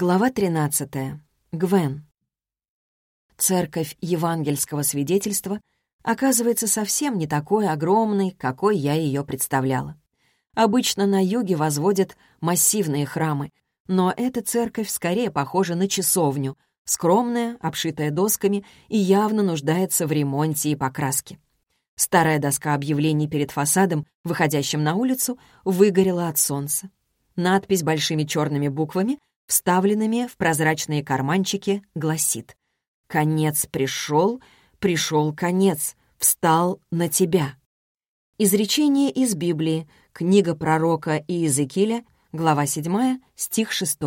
Глава 13. Гвен. Церковь евангельского свидетельства оказывается совсем не такой огромной, какой я ее представляла. Обычно на юге возводят массивные храмы, но эта церковь скорее похожа на часовню, скромная, обшитая досками и явно нуждается в ремонте и покраске. Старая доска объявлений перед фасадом, выходящим на улицу, выгорела от солнца. Надпись большими черными буквами — вставленными в прозрачные карманчики, гласит «Конец пришел, пришел конец, встал на тебя». Изречение из Библии, книга пророка Иезекииля, глава 7, стих 6,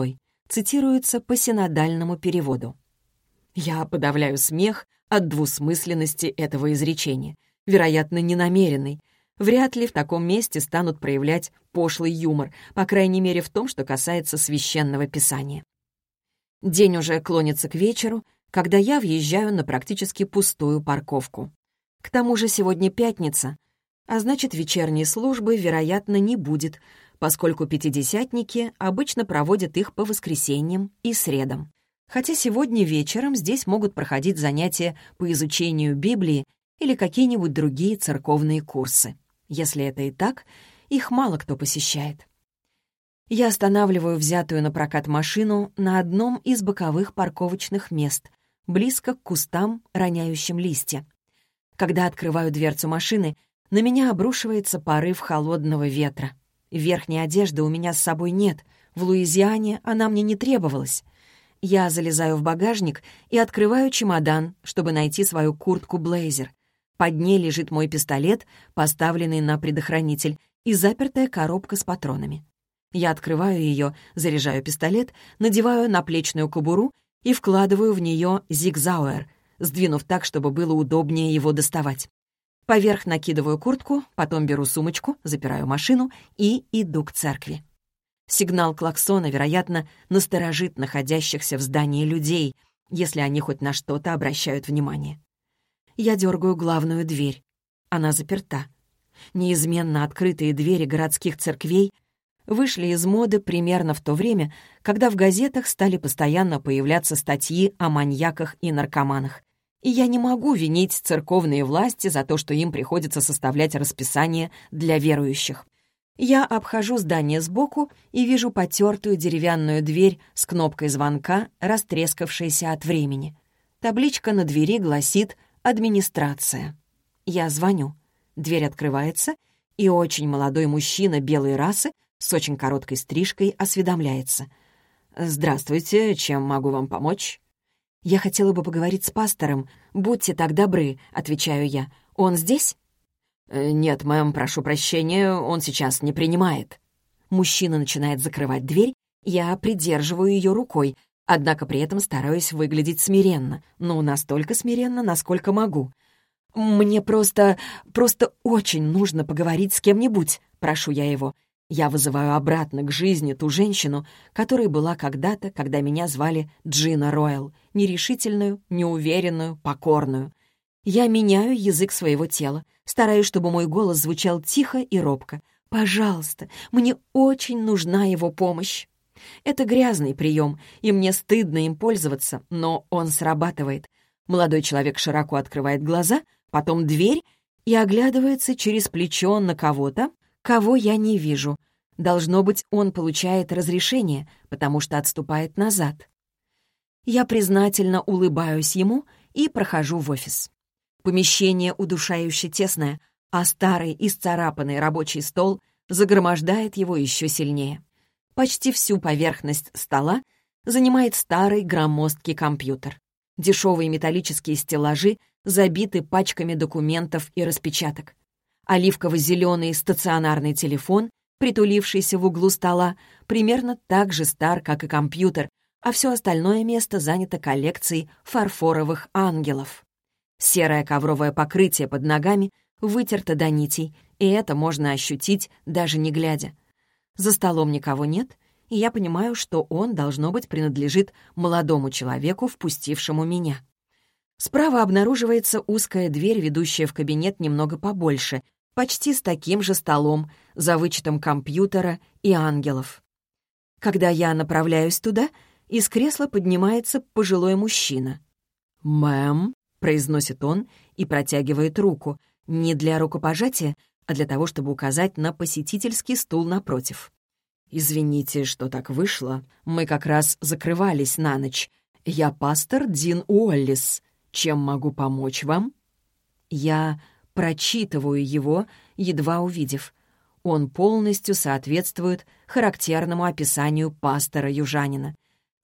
цитируется по синодальному переводу. Я подавляю смех от двусмысленности этого изречения, вероятно, ненамеренный, Вряд ли в таком месте станут проявлять пошлый юмор, по крайней мере в том, что касается священного писания. День уже клонится к вечеру, когда я въезжаю на практически пустую парковку. К тому же сегодня пятница, а значит, вечерней службы, вероятно, не будет, поскольку пятидесятники обычно проводят их по воскресеньям и средам. Хотя сегодня вечером здесь могут проходить занятия по изучению Библии или какие-нибудь другие церковные курсы. Если это и так, их мало кто посещает. Я останавливаю взятую на прокат машину на одном из боковых парковочных мест, близко к кустам, роняющим листья. Когда открываю дверцу машины, на меня обрушивается порыв холодного ветра. Верхней одежды у меня с собой нет, в Луизиане она мне не требовалась. Я залезаю в багажник и открываю чемодан, чтобы найти свою куртку-блейзер — под ней лежит мой пистолет, поставленный на предохранитель, и запертая коробка с патронами. Я открываю ее, заряжаю пистолет, надеваю наплечную кобуру и вкладываю в нее зигзауэр, сдвинув так, чтобы было удобнее его доставать. Поверх накидываю куртку, потом беру сумочку, запираю машину и иду к церкви. Сигнал клаксона, вероятно, насторожит находящихся в здании людей, если они хоть на что-то обращают внимание. Я дергаю главную дверь. Она заперта. Неизменно открытые двери городских церквей вышли из моды примерно в то время, когда в газетах стали постоянно появляться статьи о маньяках и наркоманах. И я не могу винить церковные власти за то, что им приходится составлять расписание для верующих. Я обхожу здание сбоку и вижу потертую деревянную дверь с кнопкой звонка, растрескавшейся от времени. Табличка на двери гласит администрация. Я звоню. Дверь открывается, и очень молодой мужчина белой расы с очень короткой стрижкой осведомляется. «Здравствуйте, чем могу вам помочь?» «Я хотела бы поговорить с пастором. Будьте так добры», — отвечаю я. «Он здесь?» «Э, «Нет, мэм, прошу прощения, он сейчас не принимает». Мужчина начинает закрывать дверь, я придерживаю ее рукой, Однако при этом стараюсь выглядеть смиренно. Ну, настолько смиренно, насколько могу. «Мне просто... просто очень нужно поговорить с кем-нибудь», — прошу я его. Я вызываю обратно к жизни ту женщину, которая была когда-то, когда меня звали Джина Ройл, нерешительную, неуверенную, покорную. Я меняю язык своего тела, стараюсь, чтобы мой голос звучал тихо и робко. «Пожалуйста, мне очень нужна его помощь». Это грязный прием, и мне стыдно им пользоваться, но он срабатывает. Молодой человек широко открывает глаза, потом дверь и оглядывается через плечо на кого-то, кого я не вижу. Должно быть, он получает разрешение, потому что отступает назад. Я признательно улыбаюсь ему и прохожу в офис. Помещение удушающе тесное, а старый исцарапанный рабочий стол загромождает его еще сильнее. Почти всю поверхность стола занимает старый громоздкий компьютер. Дешевые металлические стеллажи забиты пачками документов и распечаток. Оливково-зеленый стационарный телефон, притулившийся в углу стола, примерно так же стар, как и компьютер, а все остальное место занято коллекцией фарфоровых ангелов. Серое ковровое покрытие под ногами вытерто до нитей, и это можно ощутить, даже не глядя. За столом никого нет, и я понимаю, что он, должно быть, принадлежит молодому человеку, впустившему меня. Справа обнаруживается узкая дверь, ведущая в кабинет немного побольше, почти с таким же столом, за вычетом компьютера и ангелов. Когда я направляюсь туда, из кресла поднимается пожилой мужчина. «Мэм», — произносит он и протягивает руку, не для рукопожатия, а для того, чтобы указать на посетительский стул напротив. «Извините, что так вышло. Мы как раз закрывались на ночь. Я пастор Дин Уоллис. Чем могу помочь вам?» Я прочитываю его, едва увидев. Он полностью соответствует характерному описанию пастора-южанина.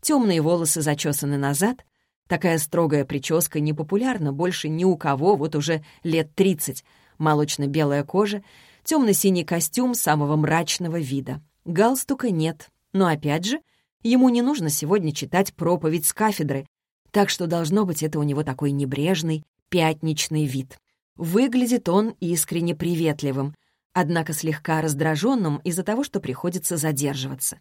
Темные волосы зачесаны назад, такая строгая прическа не популярна больше ни у кого вот уже лет тридцать, молочно-белая кожа, темно-синий костюм самого мрачного вида. Галстука нет, но опять же, ему не нужно сегодня читать проповедь с кафедры, так что должно быть это у него такой небрежный, пятничный вид. Выглядит он искренне приветливым, однако слегка раздраженным из-за того, что приходится задерживаться.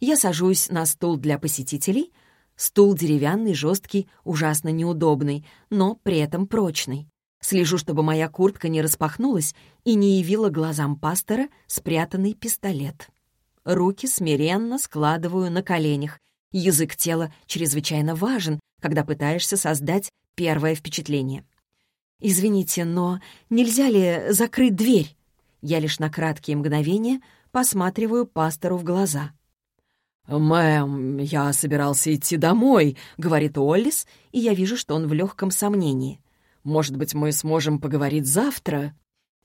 Я сажусь на стул для посетителей. Стул деревянный, жесткий, ужасно неудобный, но при этом прочный. Слежу, чтобы моя куртка не распахнулась и не явила глазам пастора спрятанный пистолет. Руки смиренно складываю на коленях. Язык тела чрезвычайно важен, когда пытаешься создать первое впечатление. «Извините, но нельзя ли закрыть дверь?» Я лишь на краткие мгновения посматриваю пастору в глаза. «Мэм, я собирался идти домой», — говорит Уоллис, и я вижу, что он в легком сомнении. «Может быть, мы сможем поговорить завтра?»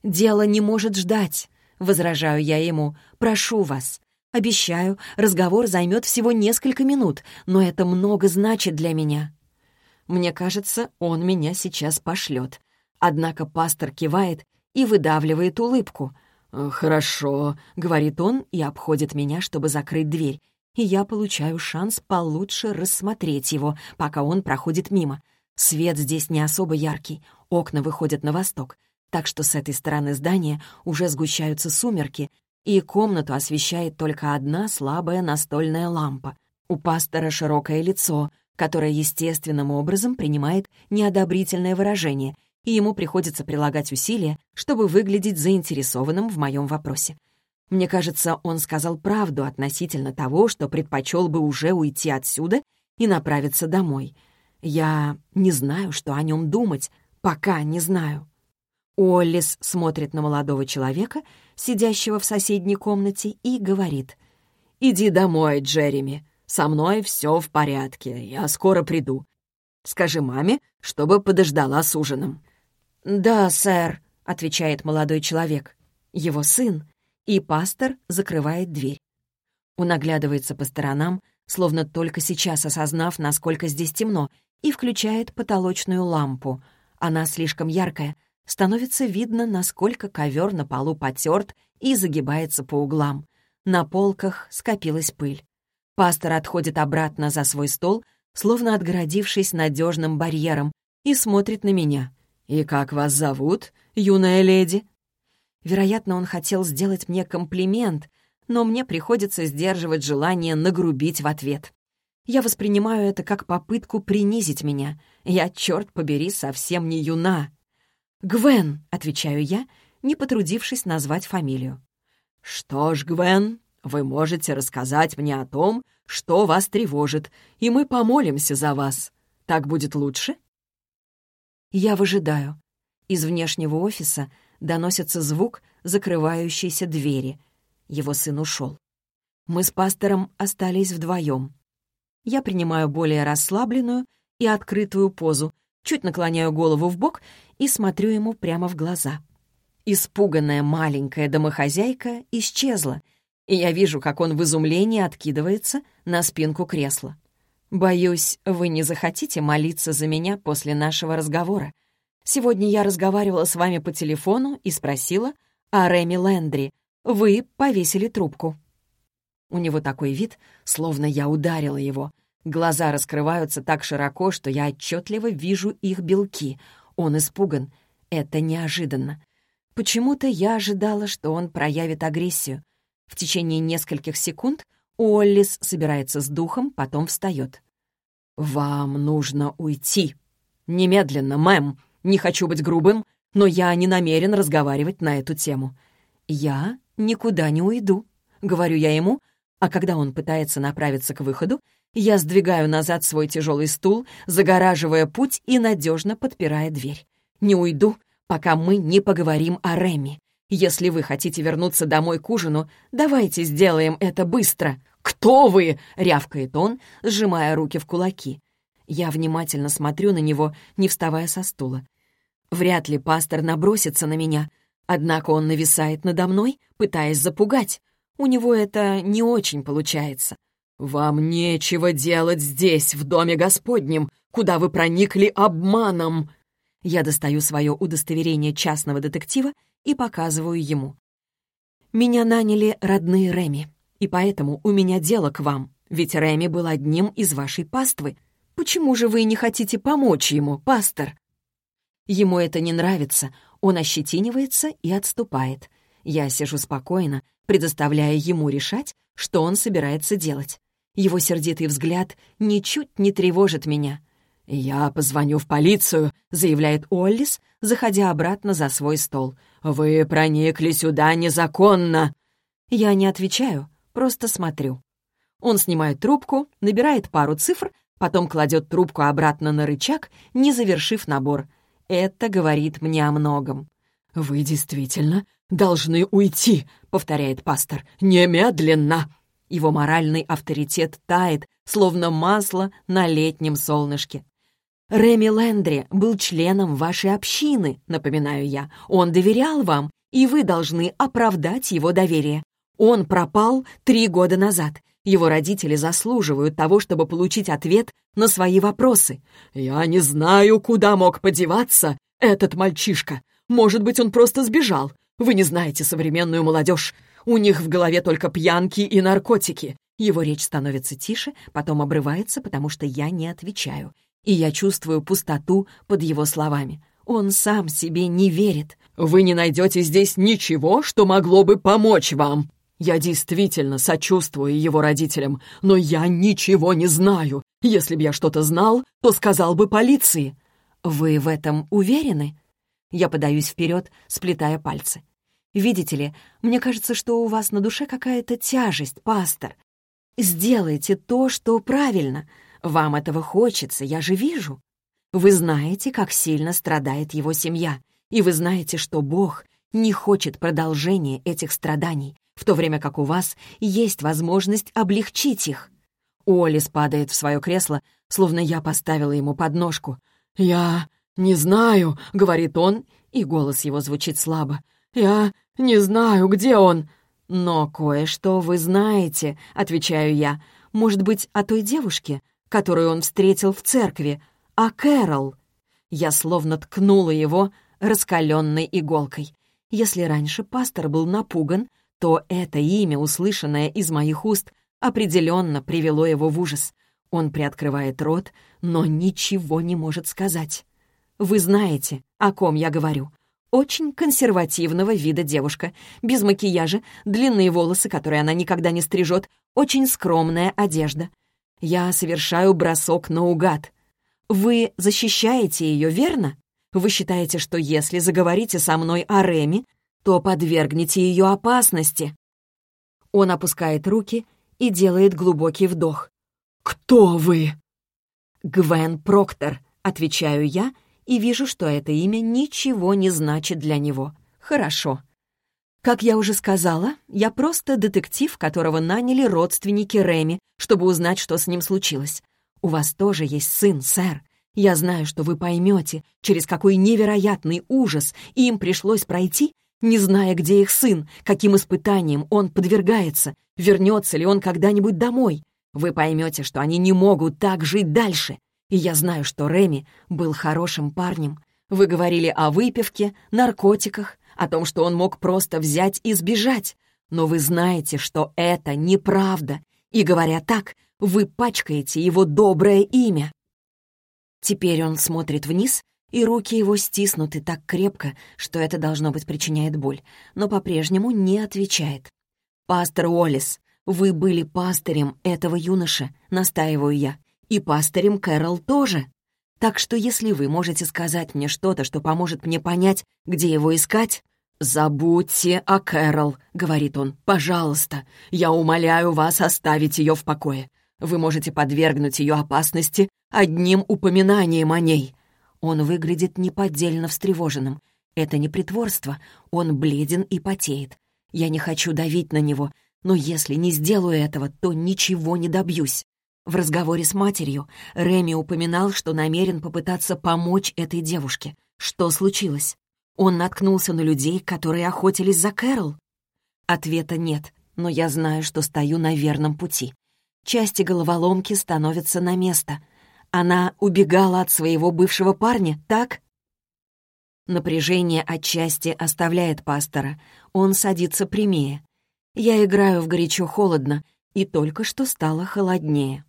«Дело не может ждать», — возражаю я ему. «Прошу вас. Обещаю, разговор займет всего несколько минут, но это много значит для меня». Мне кажется, он меня сейчас пошлет. Однако пастор кивает и выдавливает улыбку. «Э, «Хорошо», — говорит он и обходит меня, чтобы закрыть дверь. И я получаю шанс получше рассмотреть его, пока он проходит мимо. Свет здесь не особо яркий, окна выходят на восток, так что с этой стороны здания уже сгущаются сумерки, и комнату освещает только одна слабая настольная лампа. У пастора широкое лицо, которое естественным образом принимает неодобрительное выражение, и ему приходится прилагать усилия, чтобы выглядеть заинтересованным в моем вопросе. Мне кажется, он сказал правду относительно того, что предпочел бы уже уйти отсюда и направиться домой. Я не знаю, что о нем думать, пока не знаю. Оллис смотрит на молодого человека, сидящего в соседней комнате, и говорит. «Иди домой, Джереми. Со мной все в порядке, я скоро приду. Скажи маме, чтобы подождала с ужином». «Да, сэр», — отвечает молодой человек. Его сын. И пастор закрывает дверь. Он оглядывается по сторонам, словно только сейчас осознав, насколько здесь темно, и включает потолочную лампу. Она слишком яркая. Становится видно, насколько ковер на полу потерт и загибается по углам. На полках скопилась пыль. Пастор отходит обратно за свой стол, словно отгородившись надежным барьером, и смотрит на меня. «И как вас зовут, юная леди?» Вероятно, он хотел сделать мне комплимент, но мне приходится сдерживать желание нагрубить в ответ. Я воспринимаю это как попытку принизить меня. Я, черт побери, совсем не юна. «Гвен», — отвечаю я, не потрудившись назвать фамилию. «Что ж, Гвен, вы можете рассказать мне о том, что вас тревожит, и мы помолимся за вас. Так будет лучше?» Я выжидаю. Из внешнего офиса доносится звук закрывающейся двери. Его сын ушел. Мы с пастором остались вдвоем. Я принимаю более расслабленную и открытую позу, чуть наклоняю голову в бок и смотрю ему прямо в глаза. Испуганная маленькая домохозяйка исчезла — и я вижу, как он в изумлении откидывается на спинку кресла. «Боюсь, вы не захотите молиться за меня после нашего разговора. Сегодня я разговаривала с вами по телефону и спросила о Реми Лендри. Вы повесили трубку». У него такой вид, словно я ударила его. Глаза раскрываются так широко, что я отчетливо вижу их белки. Он испуган. Это неожиданно. Почему-то я ожидала, что он проявит агрессию. В течение нескольких секунд Уоллис собирается с духом, потом встает. «Вам нужно уйти. Немедленно, мэм. Не хочу быть грубым, но я не намерен разговаривать на эту тему». «Я никуда не уйду», — говорю я ему, а когда он пытается направиться к выходу, Я сдвигаю назад свой тяжелый стул, загораживая путь и надежно подпирая дверь. Не уйду, пока мы не поговорим о Реми. Если вы хотите вернуться домой к ужину, давайте сделаем это быстро. «Кто вы?» — рявкает он, сжимая руки в кулаки. Я внимательно смотрю на него, не вставая со стула. Вряд ли пастор набросится на меня, однако он нависает надо мной, пытаясь запугать. У него это не очень получается. «Вам нечего делать здесь, в доме Господнем, куда вы проникли обманом!» Я достаю свое удостоверение частного детектива и показываю ему. «Меня наняли родные Реми, и поэтому у меня дело к вам, ведь Реми был одним из вашей паствы. Почему же вы не хотите помочь ему, пастор?» Ему это не нравится, он ощетинивается и отступает. Я сижу спокойно, предоставляя ему решать, что он собирается делать. Его сердитый взгляд ничуть не тревожит меня. «Я позвоню в полицию», — заявляет Оллис, заходя обратно за свой стол. «Вы проникли сюда незаконно». Я не отвечаю, просто смотрю. Он снимает трубку, набирает пару цифр, потом кладет трубку обратно на рычаг, не завершив набор. Это говорит мне о многом. «Вы действительно должны уйти», — повторяет пастор. «Немедленно!» Его моральный авторитет тает, словно масло на летнем солнышке. «Реми Лендри был членом вашей общины», — напоминаю я. «Он доверял вам, и вы должны оправдать его доверие. Он пропал три года назад. Его родители заслуживают того, чтобы получить ответ на свои вопросы. «Я не знаю, куда мог подеваться этот мальчишка. Может быть, он просто сбежал. Вы не знаете современную молодежь. У них в голове только пьянки и наркотики. Его речь становится тише, потом обрывается, потому что я не отвечаю. И я чувствую пустоту под его словами. Он сам себе не верит. «Вы не найдете здесь ничего, что могло бы помочь вам!» Я действительно сочувствую его родителям, но я ничего не знаю. Если бы я что-то знал, то сказал бы полиции. Вы в этом уверены? Я подаюсь вперед, сплетая пальцы. Видите ли, мне кажется, что у вас на душе какая-то тяжесть, пастор. Сделайте то, что правильно. Вам этого хочется, я же вижу. Вы знаете, как сильно страдает его семья, и вы знаете, что Бог не хочет продолжения этих страданий, в то время как у вас есть возможность облегчить их. Уоллес падает в свое кресло, словно я поставила ему подножку. «Я не знаю», — говорит он, и голос его звучит слабо. «Я не знаю, где он». «Но кое-что вы знаете», — отвечаю я. «Может быть, о той девушке, которую он встретил в церкви, о Кэрол?» Я словно ткнула его раскаленной иголкой. Если раньше пастор был напуган, то это имя, услышанное из моих уст, определенно привело его в ужас. Он приоткрывает рот, но ничего не может сказать. «Вы знаете, о ком я говорю. Очень консервативного вида девушка, без макияжа, длинные волосы, которые она никогда не стрижет, очень скромная одежда. Я совершаю бросок наугад. Вы защищаете ее, верно? Вы считаете, что если заговорите со мной о Реми, то подвергнете ее опасности. Он опускает руки и делает глубокий вдох. «Кто вы?» «Гвен Проктор», — отвечаю я, — и вижу, что это имя ничего не значит для него. Хорошо. Как я уже сказала, я просто детектив, которого наняли родственники Реми, чтобы узнать, что с ним случилось. У вас тоже есть сын, сэр. Я знаю, что вы поймете, через какой невероятный ужас им пришлось пройти, не зная, где их сын, каким испытанием он подвергается, вернется ли он когда-нибудь домой. Вы поймете, что они не могут так жить дальше. И я знаю, что Реми был хорошим парнем. Вы говорили о выпивке, наркотиках, о том, что он мог просто взять и сбежать. Но вы знаете, что это неправда. И говоря так, вы пачкаете его доброе имя. Теперь он смотрит вниз, и руки его стиснуты так крепко, что это, должно быть, причиняет боль, но по-прежнему не отвечает. «Пастор Уоллес, вы были пастырем этого юноша», — настаиваю я и пастырем Кэрол тоже. Так что если вы можете сказать мне что-то, что поможет мне понять, где его искать...» «Забудьте о Кэрол», — говорит он. «Пожалуйста, я умоляю вас оставить ее в покое. Вы можете подвергнуть ее опасности одним упоминанием о ней». Он выглядит неподдельно встревоженным. Это не притворство, он бледен и потеет. Я не хочу давить на него, но если не сделаю этого, то ничего не добьюсь. В разговоре с матерью Реми упоминал, что намерен попытаться помочь этой девушке. Что случилось? Он наткнулся на людей, которые охотились за Кэрол? Ответа нет, но я знаю, что стою на верном пути. Части головоломки становятся на место. Она убегала от своего бывшего парня, так? Напряжение отчасти оставляет пастора. Он садится прямее. Я играю в горячо-холодно, и только что стало холоднее.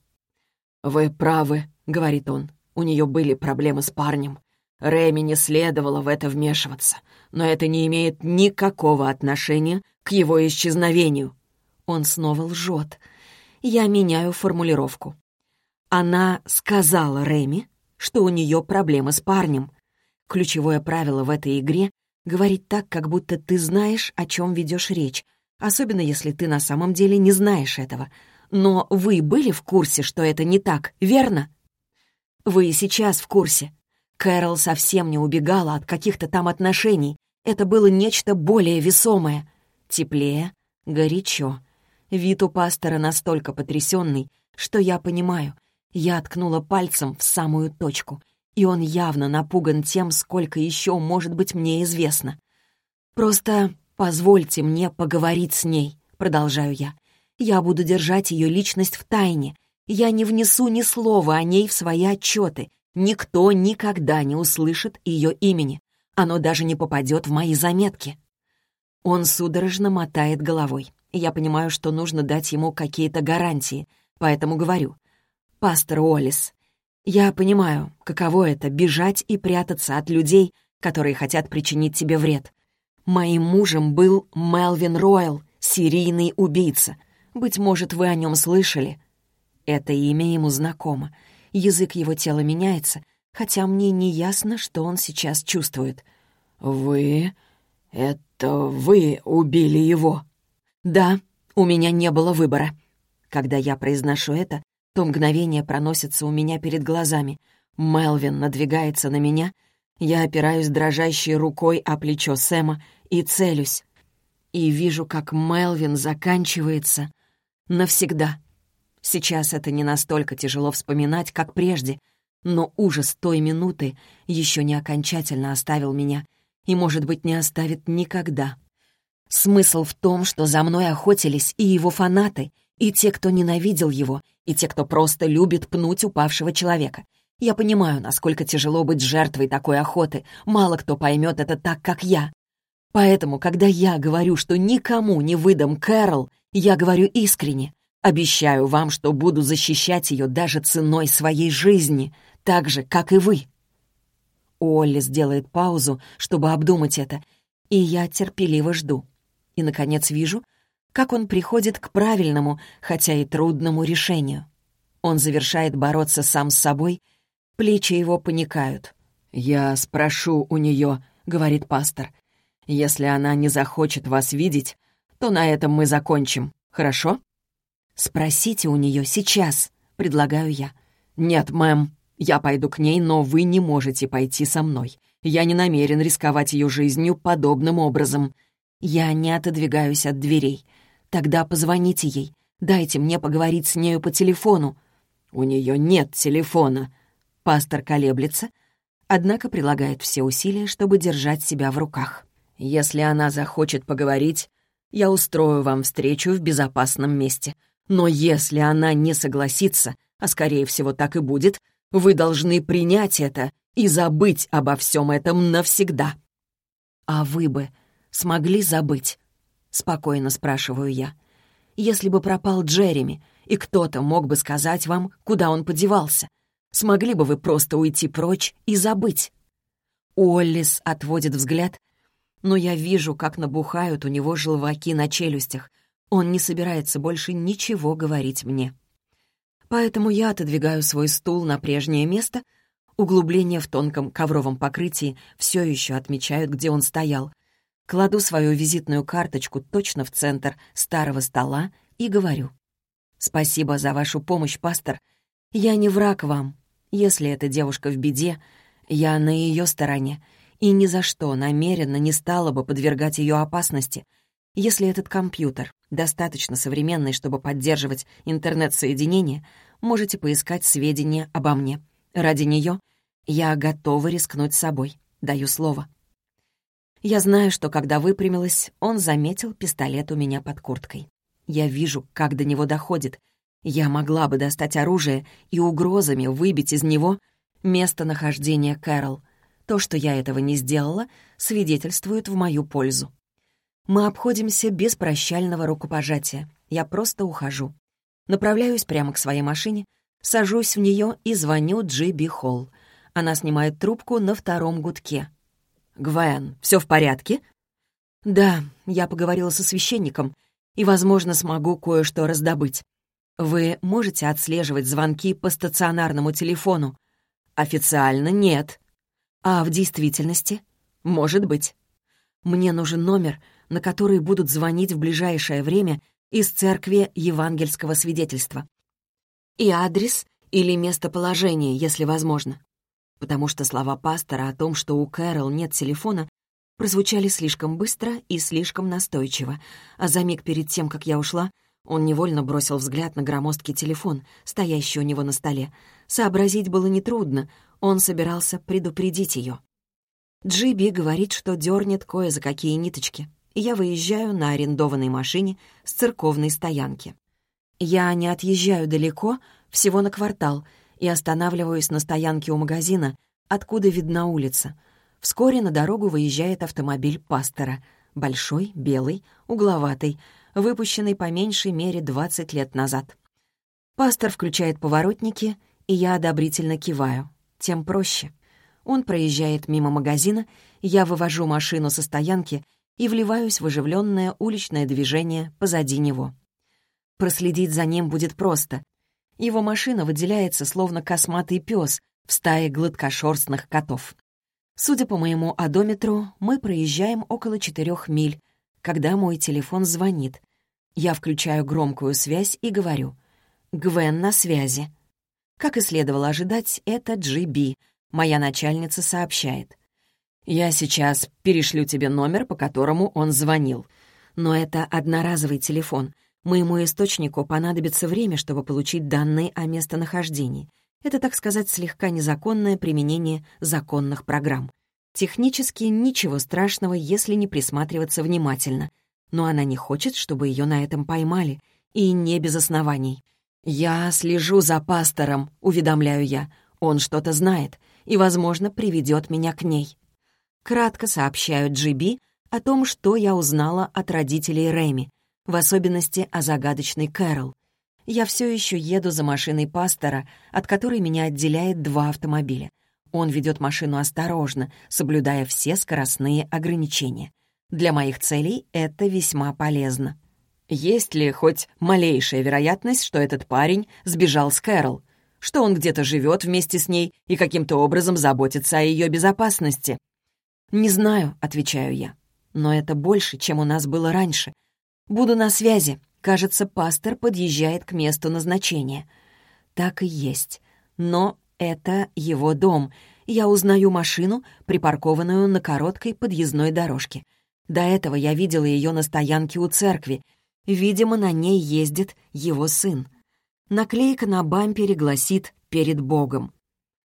«Вы правы», — говорит он. «У нее были проблемы с парнем. Рэми не следовало в это вмешиваться, но это не имеет никакого отношения к его исчезновению». Он снова лжет. Я меняю формулировку. Она сказала Рэми, что у нее проблемы с парнем. Ключевое правило в этой игре — говорить так, как будто ты знаешь, о чем ведешь речь, особенно если ты на самом деле не знаешь этого — но вы были в курсе, что это не так, верно? Вы сейчас в курсе. Кэрол совсем не убегала от каких-то там отношений. Это было нечто более весомое. Теплее, горячо. Вид у пастора настолько потрясенный, что я понимаю. Я ткнула пальцем в самую точку, и он явно напуган тем, сколько еще может быть мне известно. «Просто позвольте мне поговорить с ней», — продолжаю я. Я буду держать ее личность в тайне. Я не внесу ни слова о ней в свои отчеты. Никто никогда не услышит ее имени. Оно даже не попадет в мои заметки. Он судорожно мотает головой. Я понимаю, что нужно дать ему какие-то гарантии, поэтому говорю. «Пастор Уоллес, я понимаю, каково это — бежать и прятаться от людей, которые хотят причинить тебе вред. Моим мужем был Мелвин Ройл, серийный убийца — быть может, вы о нем слышали. Это имя ему знакомо. Язык его тела меняется, хотя мне не ясно, что он сейчас чувствует. «Вы... это вы убили его?» «Да, у меня не было выбора». Когда я произношу это, то мгновение проносится у меня перед глазами. Мелвин надвигается на меня, я опираюсь дрожащей рукой о плечо Сэма и целюсь. И вижу, как Мелвин заканчивается навсегда. Сейчас это не настолько тяжело вспоминать, как прежде, но ужас той минуты еще не окончательно оставил меня и, может быть, не оставит никогда. Смысл в том, что за мной охотились и его фанаты, и те, кто ненавидел его, и те, кто просто любит пнуть упавшего человека. Я понимаю, насколько тяжело быть жертвой такой охоты, мало кто поймет это так, как я. Поэтому, когда я говорю, что никому не выдам Кэрол, я говорю искренне. Обещаю вам, что буду защищать ее даже ценой своей жизни, так же, как и вы. Олли сделает паузу, чтобы обдумать это, и я терпеливо жду. И, наконец, вижу, как он приходит к правильному, хотя и трудному решению. Он завершает бороться сам с собой, плечи его паникают. «Я спрошу у нее», — говорит пастор. «Если она не захочет вас видеть, то на этом мы закончим, хорошо?» «Спросите у нее сейчас», — предлагаю я. «Нет, мэм, я пойду к ней, но вы не можете пойти со мной. Я не намерен рисковать ее жизнью подобным образом». Я не отодвигаюсь от дверей. Тогда позвоните ей. Дайте мне поговорить с нею по телефону. У нее нет телефона. Пастор колеблется, однако прилагает все усилия, чтобы держать себя в руках. Если она захочет поговорить, я устрою вам встречу в безопасном месте. Но если она не согласится, а скорее всего так и будет, вы должны принять это и забыть обо всем этом навсегда». «А вы бы смогли забыть?» — спокойно спрашиваю я. «Если бы пропал Джереми, и кто-то мог бы сказать вам, куда он подевался, смогли бы вы просто уйти прочь и забыть?» Уоллис отводит взгляд но я вижу, как набухают у него желваки на челюстях. Он не собирается больше ничего говорить мне. Поэтому я отодвигаю свой стул на прежнее место. Углубления в тонком ковровом покрытии все еще отмечают, где он стоял. Кладу свою визитную карточку точно в центр старого стола и говорю. «Спасибо за вашу помощь, пастор. Я не враг вам. Если эта девушка в беде, я на ее стороне, и ни за что намеренно не стала бы подвергать ее опасности. Если этот компьютер достаточно современный, чтобы поддерживать интернет-соединение, можете поискать сведения обо мне. Ради нее я готова рискнуть собой, даю слово. Я знаю, что когда выпрямилась, он заметил пистолет у меня под курткой. Я вижу, как до него доходит. Я могла бы достать оружие и угрозами выбить из него местонахождение Кэрол. То, что я этого не сделала, свидетельствует в мою пользу. Мы обходимся без прощального рукопожатия. Я просто ухожу. Направляюсь прямо к своей машине, сажусь в нее и звоню Джиби Холл. Она снимает трубку на втором гудке. «Гвен, все в порядке?» «Да, я поговорила со священником и, возможно, смогу кое-что раздобыть. Вы можете отслеживать звонки по стационарному телефону?» «Официально нет». «А в действительности?» «Может быть». «Мне нужен номер, на который будут звонить в ближайшее время из церкви евангельского свидетельства. И адрес или местоположение, если возможно. Потому что слова пастора о том, что у Кэрол нет телефона, прозвучали слишком быстро и слишком настойчиво, а за миг перед тем, как я ушла, он невольно бросил взгляд на громоздкий телефон, стоящий у него на столе. Сообразить было нетрудно, он собирался предупредить ее. Джиби говорит, что дернет кое за какие ниточки, и я выезжаю на арендованной машине с церковной стоянки. Я не отъезжаю далеко, всего на квартал, и останавливаюсь на стоянке у магазина, откуда видна улица. Вскоре на дорогу выезжает автомобиль пастора. Большой, белый, угловатый, выпущенный по меньшей мере 20 лет назад. Пастор включает поворотники, и я одобрительно киваю. Тем проще. Он проезжает мимо магазина, я вывожу машину со стоянки и вливаюсь в оживленное уличное движение позади него. Проследить за ним будет просто. Его машина выделяется, словно косматый пес в стае гладкошерстных котов. Судя по моему одометру, мы проезжаем около четырех миль, когда мой телефон звонит. Я включаю громкую связь и говорю «Гвен на связи». Как и следовало ожидать, это Джи Моя начальница сообщает. «Я сейчас перешлю тебе номер, по которому он звонил. Но это одноразовый телефон. Моему источнику понадобится время, чтобы получить данные о местонахождении. Это, так сказать, слегка незаконное применение законных программ. Технически ничего страшного, если не присматриваться внимательно. Но она не хочет, чтобы ее на этом поймали. И не без оснований. «Я слежу за пастором», — уведомляю я. «Он что-то знает и, возможно, приведет меня к ней». Кратко сообщаю Джиби о том, что я узнала от родителей Рэми, в особенности о загадочной Кэрол. Я все еще еду за машиной пастора, от которой меня отделяет два автомобиля. Он ведет машину осторожно, соблюдая все скоростные ограничения. Для моих целей это весьма полезно. Есть ли хоть малейшая вероятность, что этот парень сбежал с Кэрол? Что он где-то живет вместе с ней и каким-то образом заботится о ее безопасности? «Не знаю», — отвечаю я. «Но это больше, чем у нас было раньше. Буду на связи. Кажется, пастор подъезжает к месту назначения». Так и есть. Но это его дом. Я узнаю машину, припаркованную на короткой подъездной дорожке. До этого я видела ее на стоянке у церкви. Видимо, на ней ездит его сын. Наклейка на бампере гласит «Перед Богом».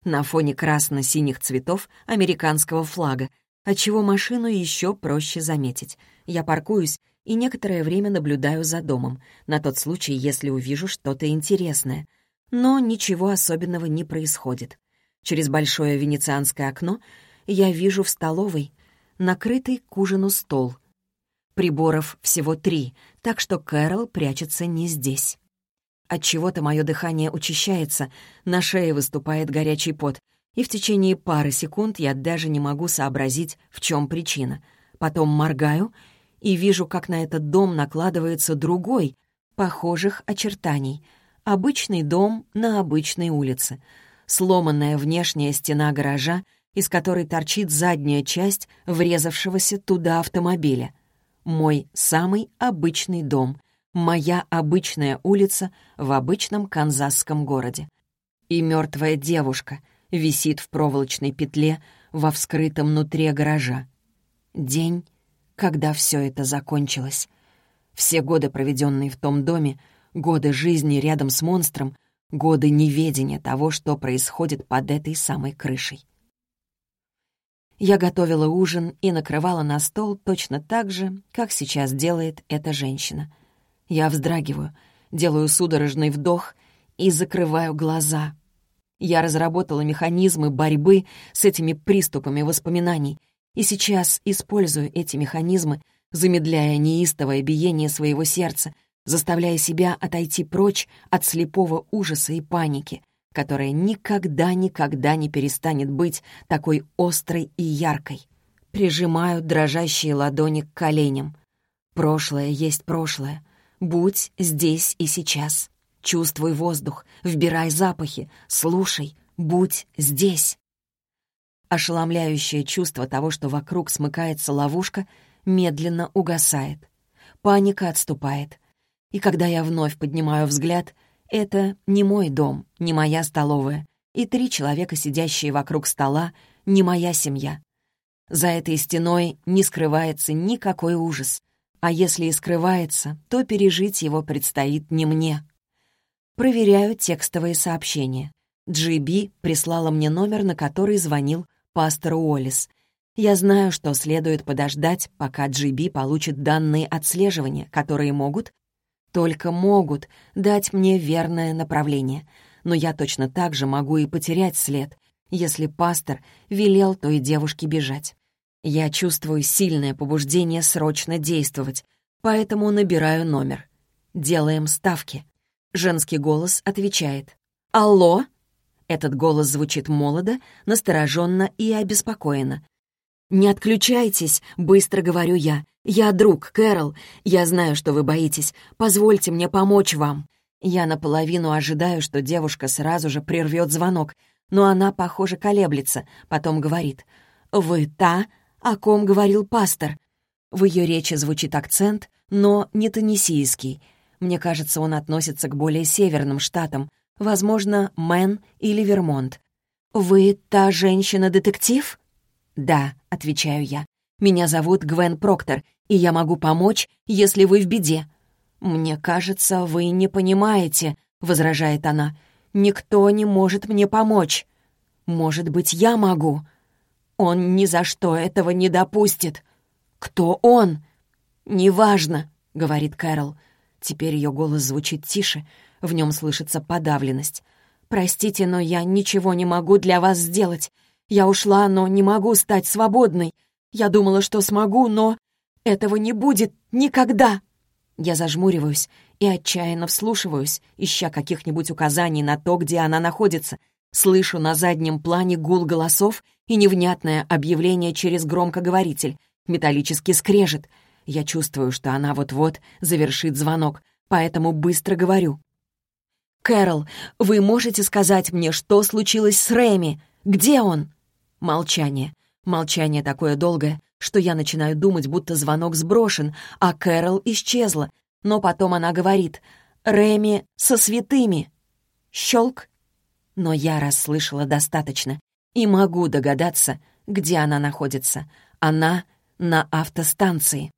На фоне красно-синих цветов американского флага — отчего машину еще проще заметить. Я паркуюсь и некоторое время наблюдаю за домом, на тот случай, если увижу что-то интересное. Но ничего особенного не происходит. Через большое венецианское окно я вижу в столовой накрытый к ужину стол. Приборов всего три, так что Кэрол прячется не здесь. Отчего-то мое дыхание учащается, на шее выступает горячий пот — и в течение пары секунд я даже не могу сообразить, в чем причина. Потом моргаю и вижу, как на этот дом накладывается другой, похожих очертаний. Обычный дом на обычной улице. Сломанная внешняя стена гаража, из которой торчит задняя часть врезавшегося туда автомобиля. Мой самый обычный дом. Моя обычная улица в обычном канзасском городе. И мертвая девушка висит в проволочной петле во вскрытом нутре гаража. День, когда все это закончилось. Все годы, проведенные в том доме, годы жизни рядом с монстром, годы неведения того, что происходит под этой самой крышей. Я готовила ужин и накрывала на стол точно так же, как сейчас делает эта женщина. Я вздрагиваю, делаю судорожный вдох и закрываю глаза. Я разработала механизмы борьбы с этими приступами воспоминаний и сейчас использую эти механизмы, замедляя неистовое биение своего сердца, заставляя себя отойти прочь от слепого ужаса и паники — которая никогда-никогда не перестанет быть такой острой и яркой. Прижимаю дрожащие ладони к коленям. Прошлое есть прошлое. Будь здесь и сейчас. Чувствуй воздух, вбирай запахи, слушай, будь здесь. Ошеломляющее чувство того, что вокруг смыкается ловушка, медленно угасает. Паника отступает. И когда я вновь поднимаю взгляд — это не мой дом, не моя столовая, и три человека, сидящие вокруг стола, не моя семья. За этой стеной не скрывается никакой ужас, а если и скрывается, то пережить его предстоит не мне. Проверяю текстовые сообщения. Джиби прислала мне номер, на который звонил пастор Уоллес. Я знаю, что следует подождать, пока Джиби получит данные отслеживания, которые могут только могут дать мне верное направление. Но я точно так же могу и потерять след, если пастор велел той девушке бежать. Я чувствую сильное побуждение срочно действовать, поэтому набираю номер. Делаем ставки. Женский голос отвечает. «Алло?» Этот голос звучит молодо, настороженно и обеспокоенно. «Не отключайтесь», — быстро говорю я. «Я друг, Кэрол. Я знаю, что вы боитесь. Позвольте мне помочь вам». Я наполовину ожидаю, что девушка сразу же прервет звонок, но она, похоже, колеблется, потом говорит. «Вы та, о ком говорил пастор?» В ее речи звучит акцент, но не теннисийский. Мне кажется, он относится к более северным штатам, возможно, Мэн или Вермонт. «Вы та женщина-детектив?» «Да», — отвечаю я. «Меня зовут Гвен Проктор, и я могу помочь, если вы в беде». «Мне кажется, вы не понимаете», — возражает она. «Никто не может мне помочь. Может быть, я могу?» «Он ни за что этого не допустит». «Кто он?» «Неважно», — говорит Кэрол. Теперь ее голос звучит тише, в нем слышится подавленность. «Простите, но я ничего не могу для вас сделать. Я ушла, но не могу стать свободной. Я думала, что смогу, но этого не будет никогда. Я зажмуриваюсь и отчаянно вслушиваюсь, ища каких-нибудь указаний на то, где она находится. Слышу на заднем плане гул голосов и невнятное объявление через громкоговоритель. Металлический скрежет. Я чувствую, что она вот-вот завершит звонок, поэтому быстро говорю. «Кэрол, вы можете сказать мне, что случилось с Рэми? Где он?» Молчание. Молчание такое долгое, что я начинаю думать, будто звонок сброшен, а Кэрол исчезла. Но потом она говорит «Рэми со святыми». Щелк. Но я расслышала достаточно и могу догадаться, где она находится. Она на автостанции.